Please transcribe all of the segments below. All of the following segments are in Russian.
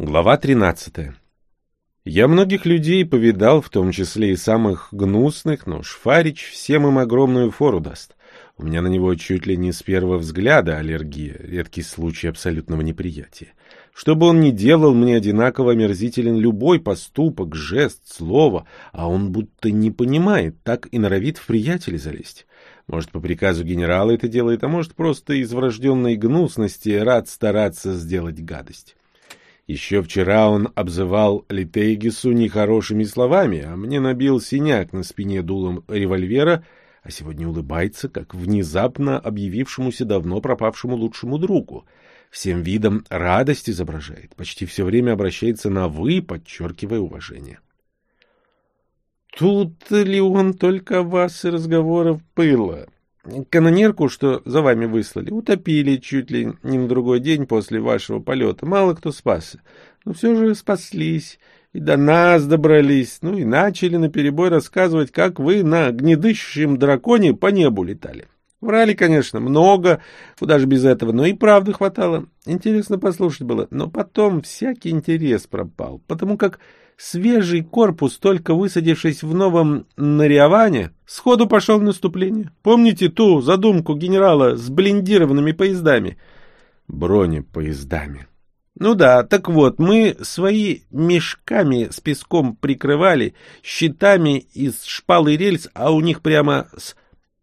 Глава 13. Я многих людей повидал, в том числе и самых гнусных, но Шфарич всем им огромную фору даст. У меня на него чуть ли не с первого взгляда аллергия, редкий случай абсолютного неприятия. Что бы он ни делал, мне одинаково омерзителен любой поступок, жест, слово, а он будто не понимает, так и норовит в приятели залезть. Может, по приказу генерала это делает, а может, просто из врожденной гнусности рад стараться сделать гадость. Еще вчера он обзывал Литейгису нехорошими словами, а мне набил синяк на спине дулом револьвера, а сегодня улыбается, как внезапно объявившемуся давно пропавшему лучшему другу. Всем видом радость изображает, почти все время обращается на «вы», подчеркивая уважение. Тут ли он только вас и разговоров было? Канонерку, что за вами выслали, утопили чуть ли не на другой день после вашего полета. Мало кто спасся. Но все же спаслись. И до нас добрались. Ну и начали наперебой рассказывать, как вы на гнедыщем драконе по небу летали. Врали, конечно, много, куда же без этого, но и правды хватало. Интересно послушать было, но потом всякий интерес пропал, потому как свежий корпус, только высадившись в новом Нариаване, сходу пошел в наступление. Помните ту задумку генерала с блиндированными поездами? Бронепоездами. Ну да, так вот, мы свои мешками с песком прикрывали, щитами из шпалы рельс, а у них прямо с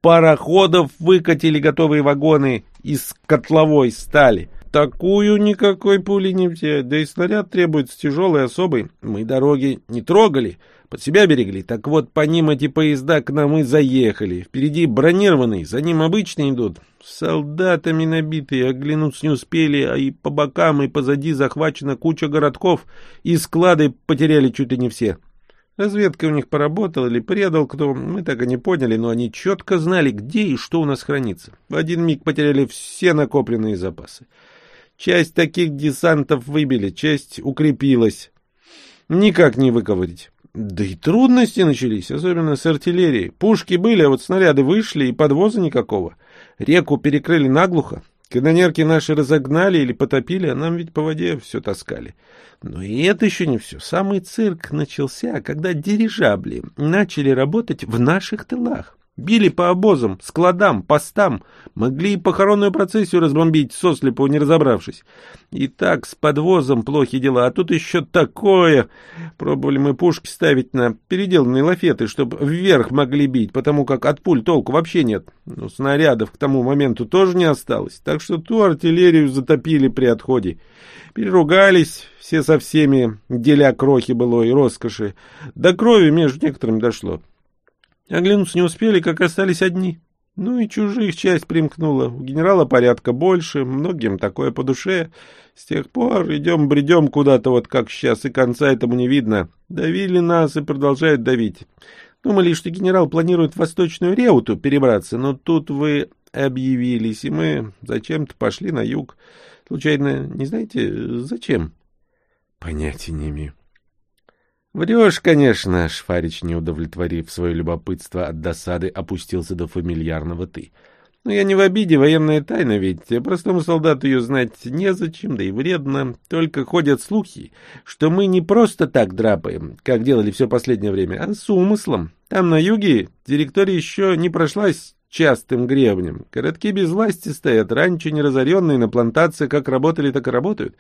пароходов выкатили готовые вагоны из котловой стали. Такую никакой пули не взять, да и снаряд требуется тяжелый, особый. Мы дороги не трогали, под себя берегли. Так вот, по ним эти поезда к нам и заехали. Впереди бронированный, за ним обычные идут. Солдатами набитые, оглянуться не успели, а и по бокам, и позади захвачена куча городков, и склады потеряли чуть ли не все. Разведка у них поработала или предал кто, мы так и не поняли, но они четко знали, где и что у нас хранится. В один миг потеряли все накопленные запасы. Часть таких десантов выбили, часть укрепилась. Никак не выковырить. Да и трудности начались, особенно с артиллерией. Пушки были, а вот снаряды вышли, и подвоза никакого. Реку перекрыли наглухо. Канонерки наши разогнали или потопили, а нам ведь по воде все таскали. Но и это еще не все. Самый цирк начался, когда дирижабли начали работать в наших тылах. Били по обозам, складам, постам, могли и похоронную процессию разбомбить, сослепу не разобравшись. И так с подвозом плохи дела, а тут еще такое. Пробовали мы пушки ставить на переделанные лафеты, чтобы вверх могли бить, потому как от пуль толку вообще нет. Но снарядов к тому моменту тоже не осталось, так что ту артиллерию затопили при отходе. Переругались все со всеми, деля крохи было и роскоши. До крови между некоторыми дошло. Оглянуться не успели, как остались одни. Ну и чужих часть примкнула. У генерала порядка больше, многим такое по душе. С тех пор идем-бредем куда-то, вот как сейчас, и конца этому не видно. Давили нас и продолжают давить. Думали, что генерал планирует в Восточную Реуту перебраться, но тут вы объявились, и мы зачем-то пошли на юг. Случайно, не знаете, зачем? Понятия не имею. Врешь, конечно, Шфарич, не удовлетворив свое любопытство от досады, опустился до фамильярного «ты». Но я не в обиде, военная тайна ведь. Простому солдату ее знать незачем, да и вредно. Только ходят слухи, что мы не просто так драпаем, как делали все последнее время, а с умыслом. Там на юге директория еще не прошлась частым гребнем. Городки без власти стоят, раньше не разоренные, на плантации как работали, так и работают.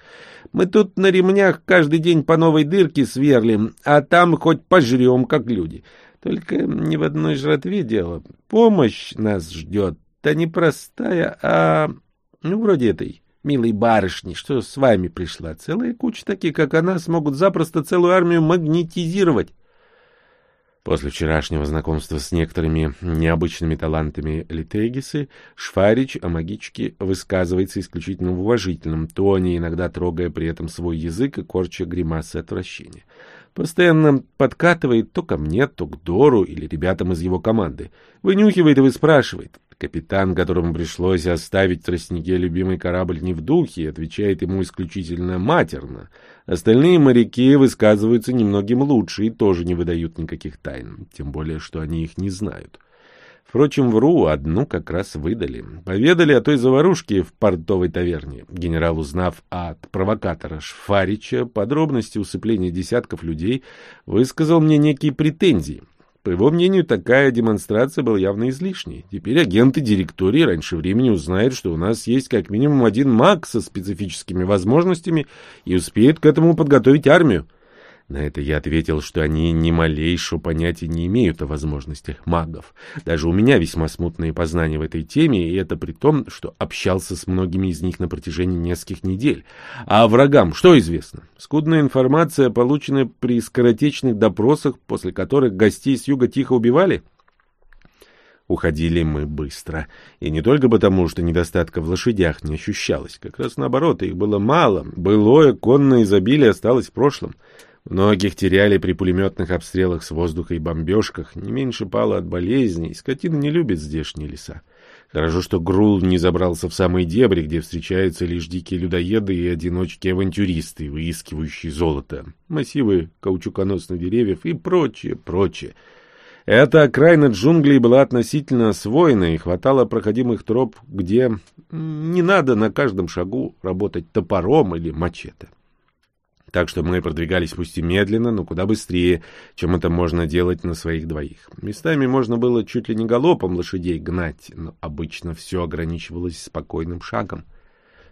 Мы тут на ремнях каждый день по новой дырке сверлим, а там хоть пожрем, как люди. Только не в одной жратве дело. Помощь нас ждет, да не простая, а... ну, вроде этой милой барышни, что с вами пришла. Целая куча таких, как она, смогут запросто целую армию магнетизировать. После вчерашнего знакомства с некоторыми необычными талантами Литегисы, Шфарич о магичке высказывается исключительно в уважительном тоне, иногда трогая при этом свой язык и корча гримасы отвращения. Постоянно подкатывает то ко мне, то к Дору или ребятам из его команды. Вынюхивает и выспрашивает. Капитан, которому пришлось оставить в тростнике любимый корабль не в духе, отвечает ему исключительно матерно. Остальные моряки высказываются немногим лучше и тоже не выдают никаких тайн, тем более, что они их не знают. Впрочем, вру, одну как раз выдали. Поведали о той заварушке в портовой таверне. Генерал, узнав от провокатора Шфарича подробности усыпления десятков людей, высказал мне некие претензии. По его мнению, такая демонстрация была явно излишней. Теперь агенты директории раньше времени узнают, что у нас есть как минимум один маг со специфическими возможностями и успеют к этому подготовить армию. На это я ответил, что они ни малейшего понятия не имеют о возможностях магов. Даже у меня весьма смутные познания в этой теме, и это при том, что общался с многими из них на протяжении нескольких недель. А врагам что известно? Скудная информация, полученная при скоротечных допросах, после которых гостей с юга тихо убивали? Уходили мы быстро. И не только потому, что недостатка в лошадях не ощущалось. Как раз наоборот, их было мало. Былое конное изобилие осталось в прошлом. Многих теряли при пулеметных обстрелах с воздуха и бомбежках, не меньше пало от болезней, скотина не любит здешние леса. Хорошо, что Грул не забрался в самые дебри, где встречаются лишь дикие людоеды и одиночки-авантюристы, выискивающие золото, массивы каучуконосных деревьев и прочее, прочее. Эта окраина джунглей была относительно освоена, и хватало проходимых троп, где не надо на каждом шагу работать топором или мачете так что мы продвигались пусть и медленно, но куда быстрее, чем это можно делать на своих двоих. Местами можно было чуть ли не галопом лошадей гнать, но обычно все ограничивалось спокойным шагом.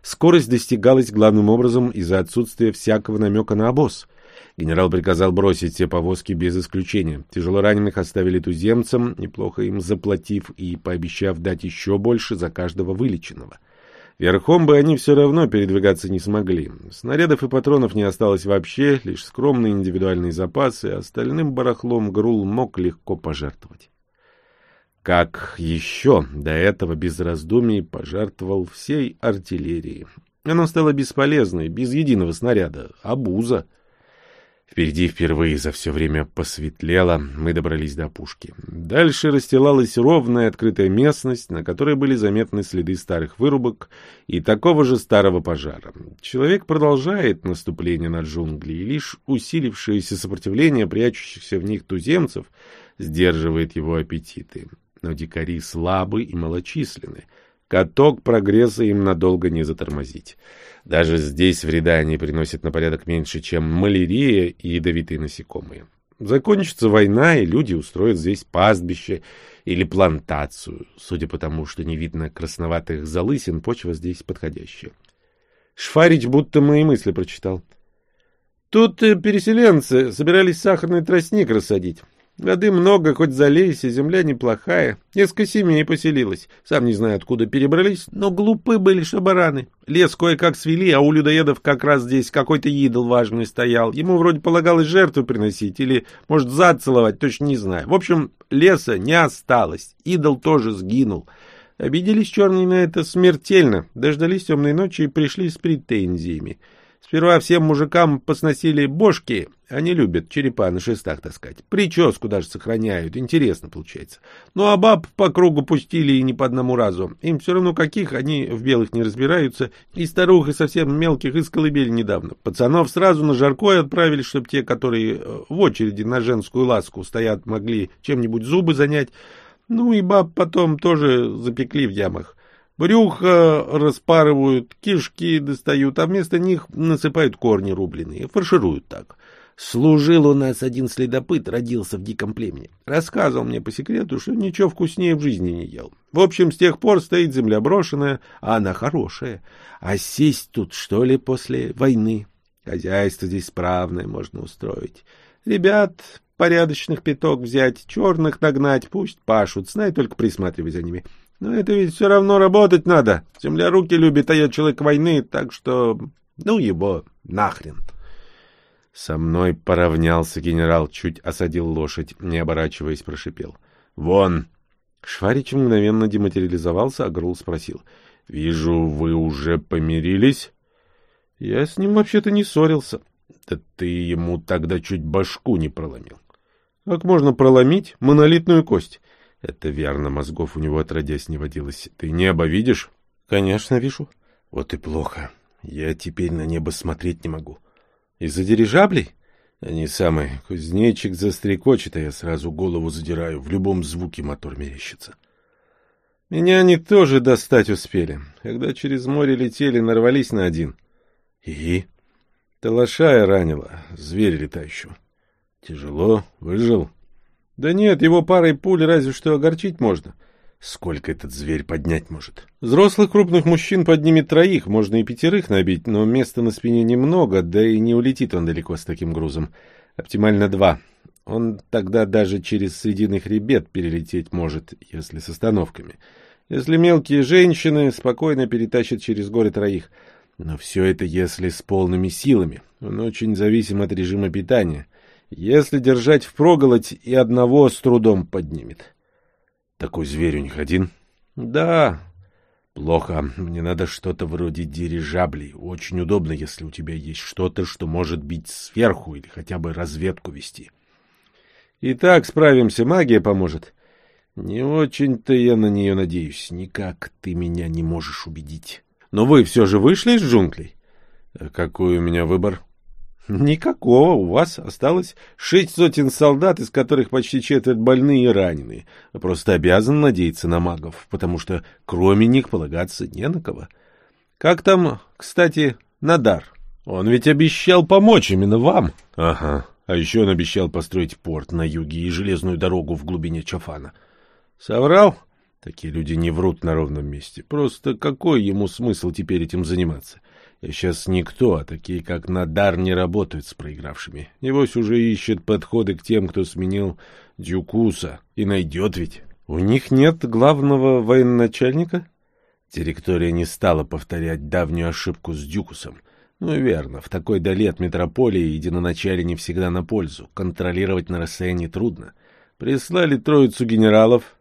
Скорость достигалась главным образом из-за отсутствия всякого намека на обоз. Генерал приказал бросить все повозки без исключения. Тяжело раненых оставили туземцам, неплохо им заплатив и пообещав дать еще больше за каждого вылеченного. Верхом бы они все равно передвигаться не смогли. Снарядов и патронов не осталось вообще, лишь скромные индивидуальные запасы, остальным барахлом Грул мог легко пожертвовать. Как еще до этого без раздумий пожертвовал всей артиллерией. Она стала бесполезной, без единого снаряда, обуза. Впереди впервые за все время посветлело, мы добрались до опушки. Дальше расстилалась ровная открытая местность, на которой были заметны следы старых вырубок и такого же старого пожара. Человек продолжает наступление на джунгли, и лишь усилившееся сопротивление прячущихся в них туземцев сдерживает его аппетиты. Но дикари слабы и малочисленны. Каток прогресса им надолго не затормозить. Даже здесь вреда они приносят на порядок меньше, чем малярия и ядовитые насекомые. Закончится война, и люди устроят здесь пастбище или плантацию. Судя по тому, что не видно красноватых залысин, почва здесь подходящая. Шфарич будто мои мысли прочитал. Тут э, переселенцы собирались сахарный тростник рассадить. Воды много, хоть залейся, земля неплохая. Несколько семей поселилось. Сам не знаю, откуда перебрались, но глупы были шабараны. Лес кое-как свели, а у людоедов как раз здесь какой-то идол важный стоял. Ему вроде полагалось жертву приносить или, может, зад целовать, точно не знаю. В общем, леса не осталось. Идол тоже сгинул. Обиделись черные на это смертельно. Дождались темной ночи и пришли с претензиями. Сперва всем мужикам посносили бошки, они любят черепа на шестах таскать. Прическу даже сохраняют, интересно получается. Ну а баб по кругу пустили и не по одному разу. Им все равно каких, они в белых не разбираются. И старух, и совсем мелких из колыбели недавно. Пацанов сразу на жаркое отправили, чтобы те, которые э, в очереди на женскую ласку стоят, могли чем-нибудь зубы занять. Ну и баб потом тоже запекли в ямах. Брюхо распарывают, кишки достают, а вместо них насыпают корни рубленые, фаршируют так. Служил у нас один следопыт, родился в диком племени. Рассказывал мне по секрету, что ничего вкуснее в жизни не ел. В общем, с тех пор стоит земля брошенная, а она хорошая. А сесть тут, что ли, после войны? Хозяйство здесь справное можно устроить. Ребят порядочных пяток взять, черных нагнать, пусть пашут, знай только присматривай за ними. — но это ведь все равно работать надо. Земля руки любит, а я человек войны, так что... Ну его нахрен. Со мной поравнялся генерал, чуть осадил лошадь, не оборачиваясь, прошипел. «Вон!» Шварич мгновенно дематериализовался, а Грул спросил. «Вижу, вы уже помирились?» «Я с ним вообще-то не ссорился». «Да ты ему тогда чуть башку не проломил». «Как можно проломить монолитную кость?» Это верно, мозгов у него отродясь не водилось. Ты небо видишь? Конечно, вижу. Вот и плохо. Я теперь на небо смотреть не могу. Из-за дирижаблей? Они самые. Кузнечик застрекочет, а я сразу голову задираю. В любом звуке мотор мерещится. — Меня они тоже достать успели. Когда через море летели, нарвались на один. И? Талашая ранила, зверь летающего. Тяжело, выжил? Да нет, его парой пуль разве что огорчить можно. Сколько этот зверь поднять может? Взрослых крупных мужчин поднимет троих, можно и пятерых набить, но места на спине немного, да и не улетит он далеко с таким грузом. Оптимально два. Он тогда даже через срединный хребет перелететь может, если с остановками. Если мелкие женщины, спокойно перетащат через горы троих. Но все это если с полными силами. Он очень зависим от режима питания. Если держать впроголодь, и одного с трудом поднимет. Такой зверь у них один? Да. Плохо. Мне надо что-то вроде дирижаблей. Очень удобно, если у тебя есть что-то, что может бить сверху или хотя бы разведку вести. И так справимся, магия поможет. Не очень-то я на нее надеюсь. Никак ты меня не можешь убедить. Но вы все же вышли из джунглей? А какой у меня выбор? Никакого. У вас осталось шесть сотен солдат, из которых почти четверть больные и раненые. Просто обязан надеяться на магов, потому что кроме них полагаться не на кого. Как там, кстати, Надар? Он ведь обещал помочь именно вам. Ага. А еще он обещал построить порт на юге и железную дорогу в глубине Чафана. Соврал? Такие люди не врут на ровном месте. Просто какой ему смысл теперь этим заниматься? Сейчас никто, а такие, как Надар, не работают с проигравшими. Небось уже ищет подходы к тем, кто сменил Дюкуса. И найдет ведь. У них нет главного военачальника? Директория не стала повторять давнюю ошибку с Дюкусом. Ну и верно, в такой дали от метрополии единоначале не всегда на пользу. Контролировать на расстоянии трудно. Прислали троицу генералов,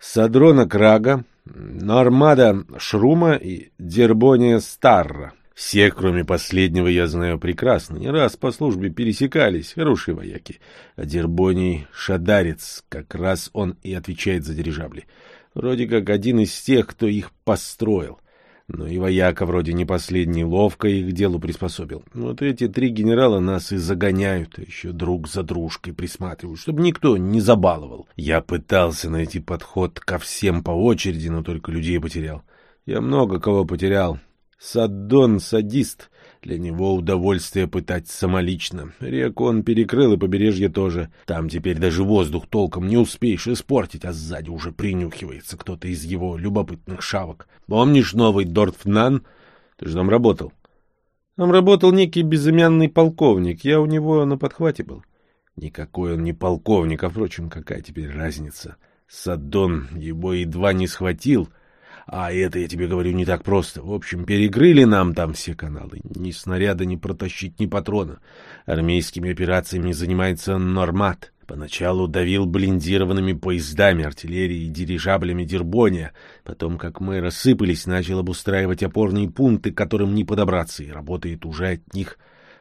Садрона Крага, Нормада Шрума и Дербония Старра. Всех, кроме последнего, я знаю прекрасно. Не раз по службе пересекались, хорошие вояки. А Дербоний Шадарец, как раз он и отвечает за дирижабли. Вроде как один из тех, кто их построил. Но и вояка вроде не последний, ловко их к делу приспособил. Вот эти три генерала нас и загоняют, а еще друг за дружкой присматривают, чтобы никто не забаловал. Я пытался найти подход ко всем по очереди, но только людей потерял. Я много кого потерял, Саддон — садист. Для него удовольствие пытать самолично. Реку он перекрыл и побережье тоже. Там теперь даже воздух толком не успеешь испортить, а сзади уже принюхивается кто-то из его любопытных шавок. Помнишь новый Дортфнан? Ты же там работал. Там работал некий безымянный полковник. Я у него на подхвате был. Никакой он не полковник, а, впрочем, какая теперь разница? Саддон его едва не схватил — а это, я тебе говорю, не так просто. В общем, перекрыли нам там все каналы. Ни снаряда не протащить, ни патрона. Армейскими операциями занимается Нормат. Поначалу давил блиндированными поездами, артиллерией и дирижаблями Дербония. Потом, как мы рассыпались, начал обустраивать опорные пункты, к которым не подобраться, и работает уже от них.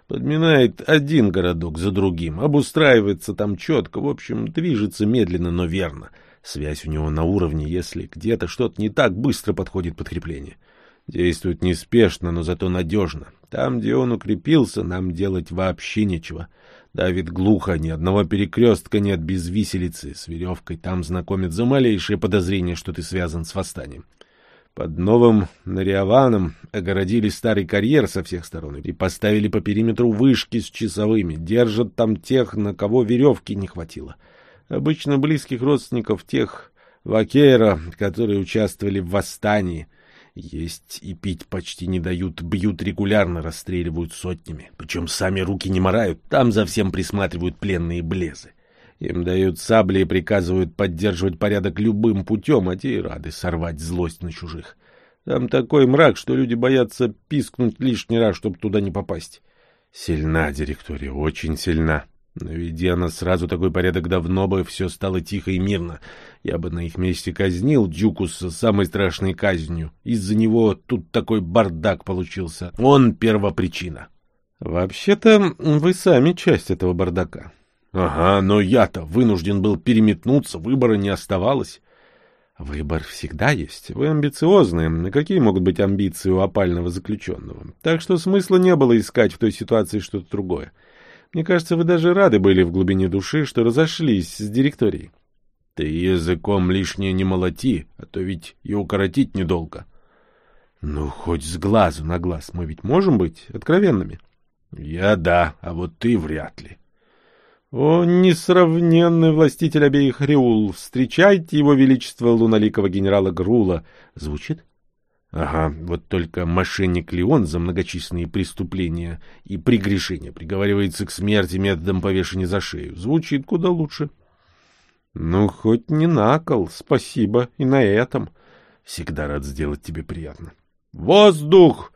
Подминает один городок за другим, обустраивается там четко, в общем, движется медленно, но верно — Связь у него на уровне, если где-то что-то не так, быстро подходит подкрепление. Действует неспешно, но зато надежно. Там, где он укрепился, нам делать вообще нечего. Давит глухо, ни одного перекрестка нет без виселицы. С веревкой там знакомят за малейшее подозрение, что ты связан с восстанием. Под новым Нариаваном огородили старый карьер со всех сторон и поставили по периметру вышки с часовыми. Держат там тех, на кого веревки не хватило. — обычно близких родственников тех вакейра, которые участвовали в восстании. Есть и пить почти не дают, бьют регулярно, расстреливают сотнями. Причем сами руки не морают, там за всем присматривают пленные блезы. Им дают сабли и приказывают поддерживать порядок любым путем, а те и рады сорвать злость на чужих. Там такой мрак, что люди боятся пискнуть лишний раз, чтобы туда не попасть. Сильна директория, очень сильна. Наведи она сразу такой порядок, давно бы все стало тихо и мирно. Я бы на их месте казнил Дюкуса самой страшной казнью. Из-за него тут такой бардак получился. Он первопричина. Вообще-то вы сами часть этого бардака. Ага, но я-то вынужден был переметнуться, выбора не оставалось. Выбор всегда есть. Вы амбициозны. Какие могут быть амбиции у опального заключенного? Так что смысла не было искать в той ситуации что-то другое. Мне кажется, вы даже рады были в глубине души, что разошлись с директорией. Ты языком лишнее не молоти, а то ведь и укоротить недолго. Ну, хоть с глазу на глаз мы ведь можем быть откровенными? Я да, а вот ты вряд ли. О, несравненный властитель обеих Риул, встречайте его величество луналикого генерала Грула. Звучит? Ага, вот только мошенник Леон за многочисленные преступления и прегрешения приговаривается к смерти методом повешения за шею. Звучит куда лучше. Ну, хоть не на кол, спасибо и на этом. Всегда рад сделать тебе приятно. Воздух!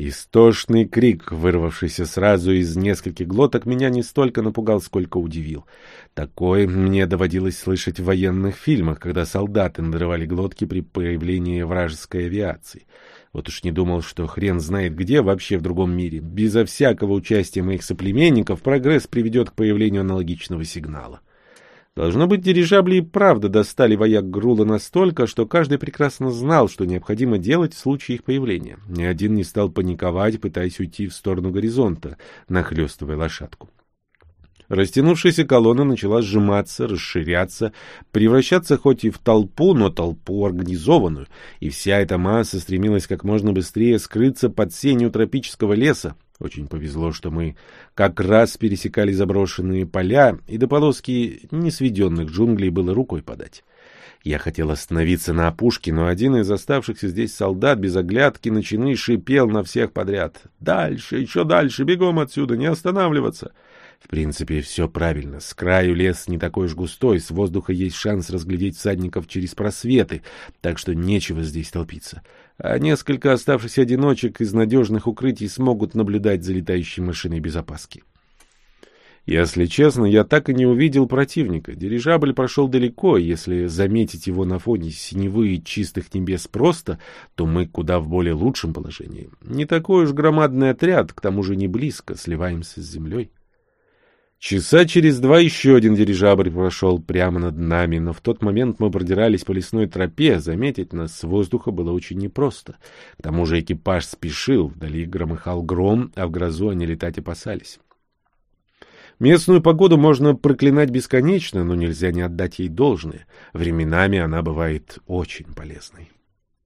Истошный крик, вырвавшийся сразу из нескольких глоток, меня не столько напугал, сколько удивил. Такое мне доводилось слышать в военных фильмах, когда солдаты надрывали глотки при появлении вражеской авиации. Вот уж не думал, что хрен знает где, вообще в другом мире. Безо всякого участия моих соплеменников прогресс приведет к появлению аналогичного сигнала. Должно быть, дирижабли и правда достали вояк Грула настолько, что каждый прекрасно знал, что необходимо делать в случае их появления. Ни один не стал паниковать, пытаясь уйти в сторону горизонта, нахлестывая лошадку. Растянувшаяся колонна начала сжиматься, расширяться, превращаться хоть и в толпу, но толпу организованную, и вся эта масса стремилась как можно быстрее скрыться под сенью тропического леса, очень повезло, что мы как раз пересекали заброшенные поля, и до полоски несведенных джунглей было рукой подать. Я хотел остановиться на опушке, но один из оставшихся здесь солдат без оглядки на шипел на всех подряд. «Дальше, еще дальше, бегом отсюда, не останавливаться!» В принципе, все правильно. С краю лес не такой уж густой, с воздуха есть шанс разглядеть всадников через просветы, так что нечего здесь толпиться. А несколько оставшихся одиночек из надежных укрытий смогут наблюдать за летающей машиной без опаски. Если честно, я так и не увидел противника. Дирижабль прошел далеко, если заметить его на фоне синевы и чистых небес просто, то мы куда в более лучшем положении. Не такой уж громадный отряд, к тому же не близко, сливаемся с землей. Часа через два еще один дирижабль прошел прямо над нами, но в тот момент мы продирались по лесной тропе, заметить нас с воздуха было очень непросто. К тому же экипаж спешил, вдали громыхал гром, а в грозу они летать опасались. Местную погоду можно проклинать бесконечно, но нельзя не отдать ей должное. Временами она бывает очень полезной.